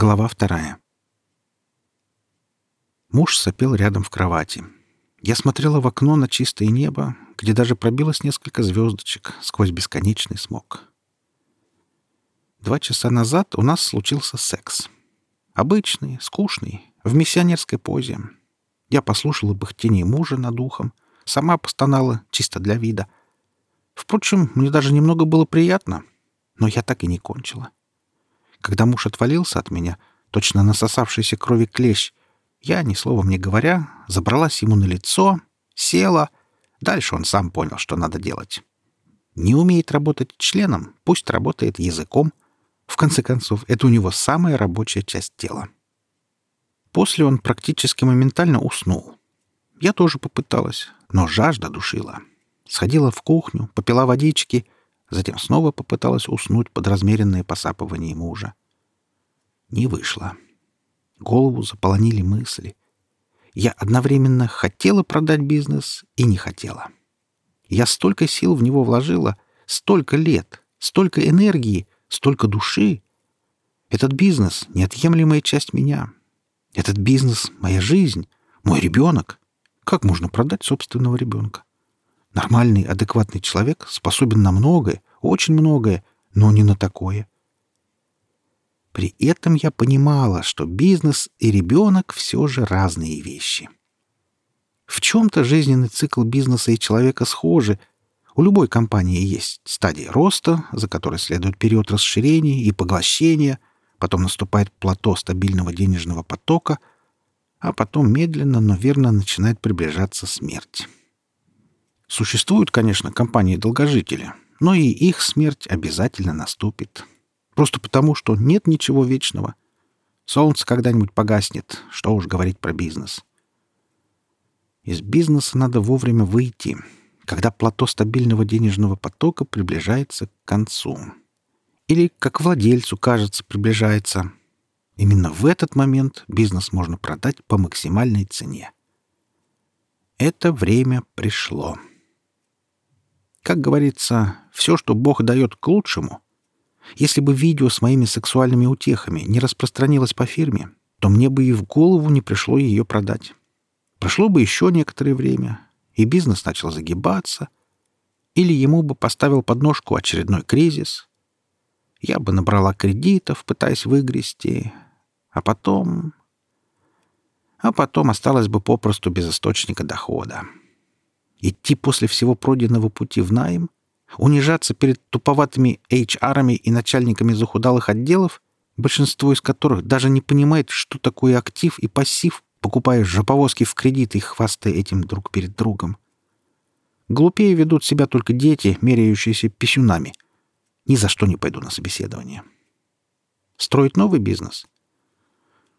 Глава вторая. Муж сопел рядом в кровати. Я смотрела в окно на чистое небо, где даже пробилось несколько звездочек сквозь бесконечный смог. Два часа назад у нас случился секс. Обычный, скучный, в миссионерской позе. Я послушала пыхтение мужа над ухом, сама постонала, чисто для вида. Впрочем, мне даже немного было приятно, но я так и не кончила. Когда муж отвалился от меня, точно насосавшийся крови клещ, я, ни словом не говоря, забралась ему на лицо, села. Дальше он сам понял, что надо делать. Не умеет работать членом, пусть работает языком. В конце концов, это у него самая рабочая часть тела. После он практически моментально уснул. Я тоже попыталась, но жажда душила. Сходила в кухню, попила водички, затем снова попыталась уснуть под размеренное посапывание мужа. Не вышло. Голову заполонили мысли. Я одновременно хотела продать бизнес и не хотела. Я столько сил в него вложила, столько лет, столько энергии, столько души. Этот бизнес — неотъемлемая часть меня. Этот бизнес — моя жизнь, мой ребенок. Как можно продать собственного ребенка? Нормальный, адекватный человек способен на многое, очень многое, но не на такое. При этом я понимала, что бизнес и ребенок все же разные вещи. В чем-то жизненный цикл бизнеса и человека схожи. У любой компании есть стадия роста, за которой следует период расширения и поглощения, потом наступает плато стабильного денежного потока, а потом медленно, но верно начинает приближаться смерть. Существуют, конечно, компании-долгожители, но и их смерть обязательно наступит. Просто потому, что нет ничего вечного. Солнце когда-нибудь погаснет, что уж говорить про бизнес. Из бизнеса надо вовремя выйти, когда плато стабильного денежного потока приближается к концу. Или, как владельцу кажется, приближается. Именно в этот момент бизнес можно продать по максимальной цене. Это время пришло. Как говорится, все, что Бог дает к лучшему, если бы видео с моими сексуальными утехами не распространилось по фирме, то мне бы и в голову не пришло ее продать. Прошло бы еще некоторое время, и бизнес начал загибаться, или ему бы поставил подножку очередной кризис. Я бы набрала кредитов, пытаясь выгрести, а потом... А потом осталось бы попросту без источника дохода. Идти после всего пройденного пути в найм — унижаться перед туповатыми HR-ами и начальниками захудалых отделов, большинство из которых даже не понимает, что такое актив и пассив, покупая жоповозки в кредит и хвастая этим друг перед другом. Глупее ведут себя только дети, меряющиеся писюнами. Ни за что не пойду на собеседование. Строить новый бизнес?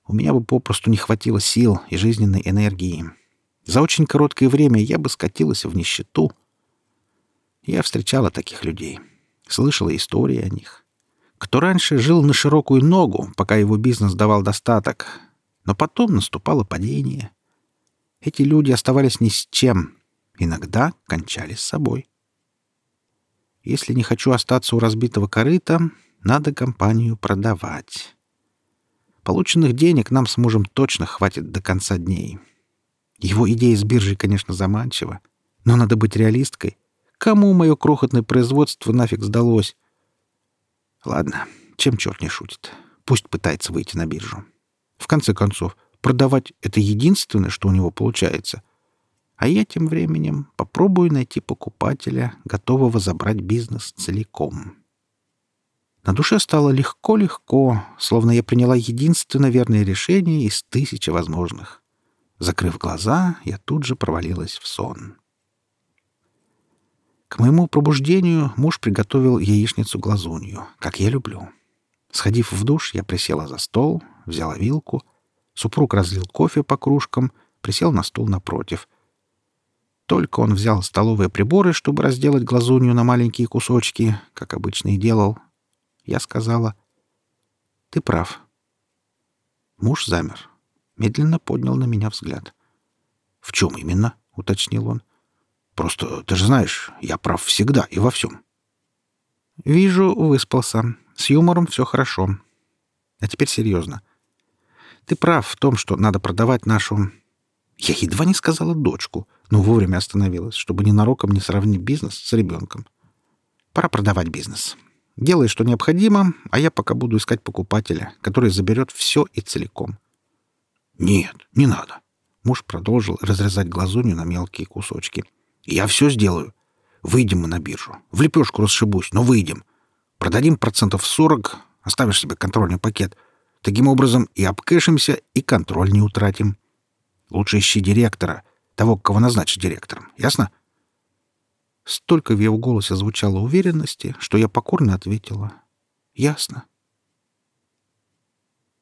У меня бы попросту не хватило сил и жизненной энергии. За очень короткое время я бы скатилась в нищету — я встречала таких людей, слышала истории о них. Кто раньше жил на широкую ногу, пока его бизнес давал достаток, но потом наступало падение. Эти люди оставались ни с чем, иногда кончали с собой. Если не хочу остаться у разбитого корыта, надо компанию продавать. Полученных денег нам с мужем точно хватит до конца дней. Его идея с биржей, конечно, заманчива, но надо быть реалисткой Кому мое крохотное производство нафиг сдалось? Ладно, чем черт не шутит. Пусть пытается выйти на биржу. В конце концов, продавать — это единственное, что у него получается. А я тем временем попробую найти покупателя, готового забрать бизнес целиком. На душе стало легко-легко, словно я приняла единственно верное решение из тысячи возможных. Закрыв глаза, я тут же провалилась в сон. К моему пробуждению муж приготовил яичницу-глазунью, как я люблю. Сходив в душ, я присела за стол, взяла вилку. Супруг разлил кофе по кружкам, присел на стул напротив. Только он взял столовые приборы, чтобы разделать глазунью на маленькие кусочки, как обычно и делал. Я сказала, «Ты прав». Муж замер, медленно поднял на меня взгляд. «В чем именно?» — уточнил он. Просто, ты же знаешь, я прав всегда и во всем. Вижу, выспался. С юмором все хорошо. А теперь серьезно. Ты прав в том, что надо продавать нашу... Я едва не сказала дочку, но вовремя остановилась, чтобы ненароком не сравнить бизнес с ребенком. Пора продавать бизнес. Делай, что необходимо, а я пока буду искать покупателя, который заберет все и целиком. Нет, не надо. Муж продолжил разрезать глазунью на мелкие кусочки. Я все сделаю. Выйдем мы на биржу. В лепешку расшибусь, но выйдем. Продадим процентов сорок, оставишь себе контрольный пакет. Таким образом и обкэшимся, и контроль не утратим. Лучше ищи директора, того, кого назначить директором. Ясно? Столько в его голосе звучало уверенности, что я покорно ответила. Ясно.